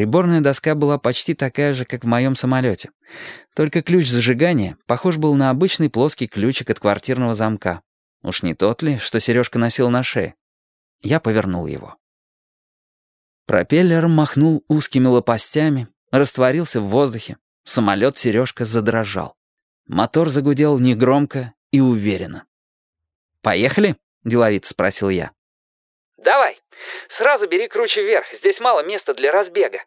Приборная доска была почти такая же, как в моем самолете. Только ключ зажигания похож был на обычный плоский ключик от квартирного замка. Уж не тот ли, что Сережка носил на шее? Я повернул его. Пропеллер махнул узкими лопастями, растворился в воздухе. Самолет Сережка задрожал. Мотор загудел негромко и уверенно. «Поехали?» — деловито спросил я. «Давай, сразу бери круче вверх, здесь мало места для разбега».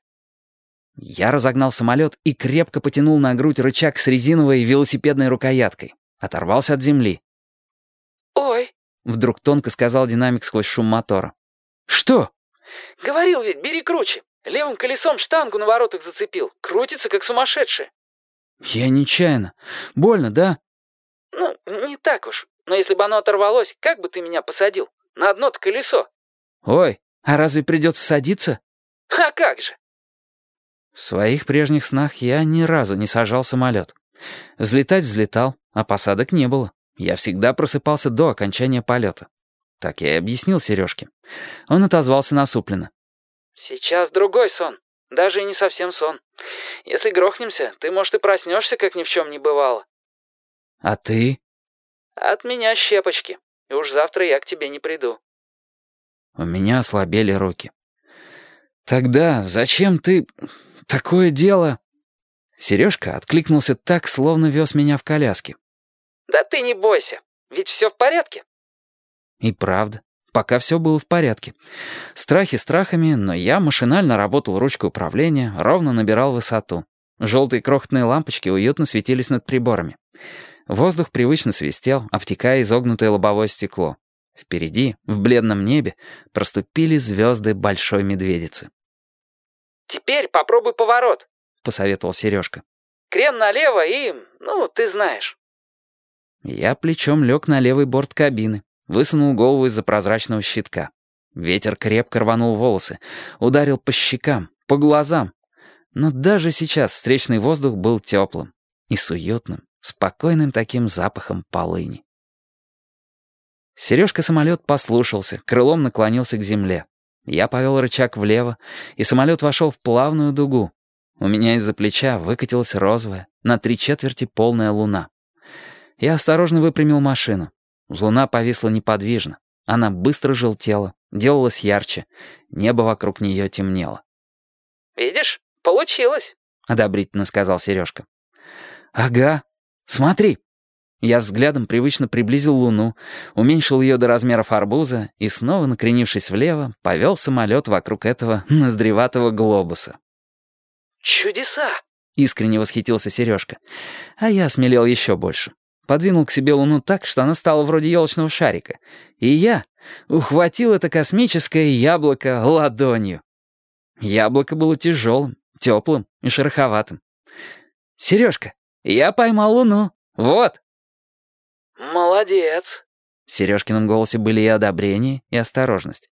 Я разогнал самолет и крепко потянул на грудь рычаг с резиновой велосипедной рукояткой. Оторвался от земли. «Ой!» — вдруг тонко сказал динамик сквозь шум мотора. «Что?» «Говорил ведь, бери круче. Левым колесом штангу на воротах зацепил. Крутится, как сумасшедший». «Я нечаянно. Больно, да?» «Ну, не так уж. Но если бы оно оторвалось, как бы ты меня посадил? На одно-то колесо». «Ой, а разве придется садиться?» «А как же?» В своих прежних снах я ни разу не сажал самолет. Взлетать взлетал, а посадок не было. Я всегда просыпался до окончания полета. Так я и объяснил Сережке. Он отозвался насупленно. «Сейчас другой сон. Даже и не совсем сон. Если грохнемся, ты, может, и проснешься, как ни в чем не бывало». «А ты?» «От меня щепочки. И уж завтра я к тебе не приду». У меня ослабели руки. «Тогда зачем ты... такое дело...» Сережка откликнулся так, словно вез меня в коляске. «Да ты не бойся, ведь все в порядке». И правда, пока все было в порядке. Страхи страхами, но я машинально работал ручкой управления, ровно набирал высоту. Желтые крохотные лампочки уютно светились над приборами. Воздух привычно свистел, обтекая изогнутое лобовое стекло. Впереди, в бледном небе, проступили звезды Большой Медведицы. «Теперь попробуй поворот», — посоветовал Сережка. «Крен налево и... ну, ты знаешь». Я плечом лег на левый борт кабины, высунул голову из-за прозрачного щитка. Ветер крепко рванул волосы, ударил по щекам, по глазам. Но даже сейчас встречный воздух был теплым и с уютным, спокойным таким запахом полыни. Сережка-самолет послушался, крылом наклонился к земле. Я повел рычаг влево, и самолет вошел в плавную дугу. У меня из-за плеча выкатилась розовая, на три четверти полная луна. Я осторожно выпрямил машину. Луна повисла неподвижно. Она быстро желтела, делалась ярче. Небо вокруг нее темнело. «Видишь, получилось», — одобрительно сказал Сережка. «Ага, смотри». Я взглядом привычно приблизил Луну, уменьшил ее до размеров арбуза и, снова накренившись влево, повел самолет вокруг этого ноздреватого глобуса. «Чудеса!» — искренне восхитился Сережка. А я смелел еще больше. Подвинул к себе Луну так, что она стала вроде елочного шарика. И я ухватил это космическое яблоко ладонью. Яблоко было тяжелым, теплым и шероховатым. «Сережка, я поймал Луну. Вот!» «Молодец!» В Сережкином голосе были и одобрение, и осторожность.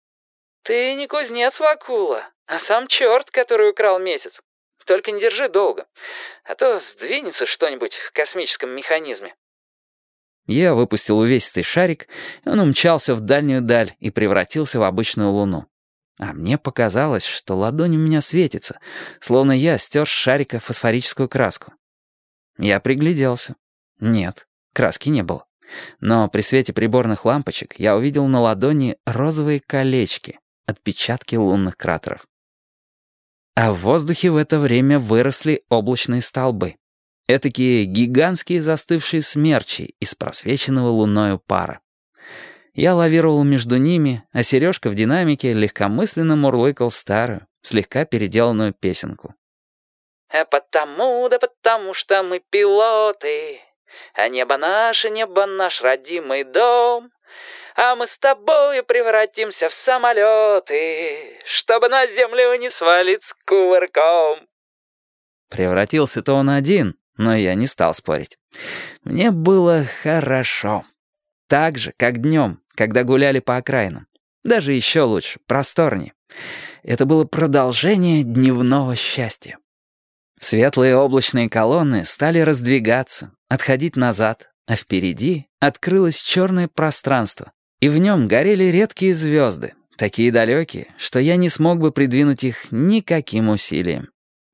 «Ты не кузнец, Вакула, а сам черт, который украл месяц. Только не держи долго, а то сдвинется что-нибудь в космическом механизме». Я выпустил увесистый шарик, он умчался в дальнюю даль и превратился в обычную луну. А мне показалось, что ладонь у меня светится, словно я стер с шарика фосфорическую краску. Я пригляделся. Нет, краски не было. Но при свете приборных лампочек я увидел на ладони розовые колечки, отпечатки лунных кратеров. А в воздухе в это время выросли облачные столбы. Этакие гигантские застывшие смерчи из просвеченного луною пара. Я лавировал между ними, а Сережка в динамике легкомысленно мурлыкал старую, слегка переделанную песенку. «А потому, да потому что мы пилоты, а небо наше, небо наш родимый дом, а мы с тобою превратимся в самолеты, чтобы на землю не свалиться кувырком». Превратился-то он один, но я не стал спорить. Мне было хорошо. Так же, как днем, когда гуляли по окраинам. Даже еще лучше, просторнее. Это было продолжение дневного счастья. Светлые облачные колонны стали раздвигаться, отходить назад, а впереди открылось черное пространство, и в нем горели редкие звезды, Такие далекие, что я не смог бы придвинуть их никаким усилием.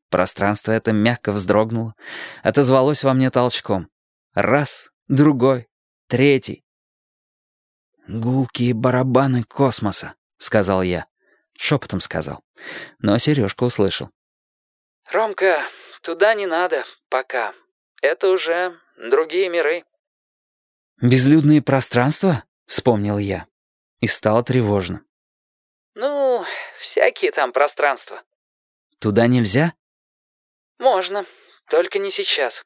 Пространство это мягко вздрогнуло, отозвалось во мне толчком. Раз, другой, третий. «Гулкие барабаны космоса», — сказал я. Шепотом сказал. Но Сережка услышал. «Ромка, туда не надо, пока. Это уже другие миры». «Безлюдные пространства?» — вспомнил я. И стало тревожно. «Ну, всякие там пространства». «Туда нельзя?» «Можно, только не сейчас».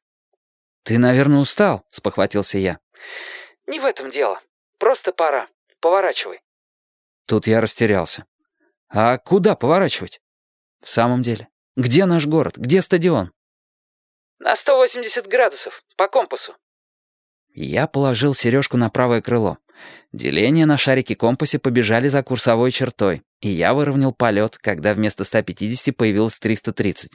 «Ты, наверное, устал», — спохватился я. «Не в этом дело. Просто пора. Поворачивай». Тут я растерялся. «А куда поворачивать?» «В самом деле, где наш город? Где стадион?» «На 180 градусов, по компасу». Я положил сережку на правое крыло. Деления на шарике-компасе побежали за курсовой чертой, и я выровнял полет, когда вместо 150 появилось 330.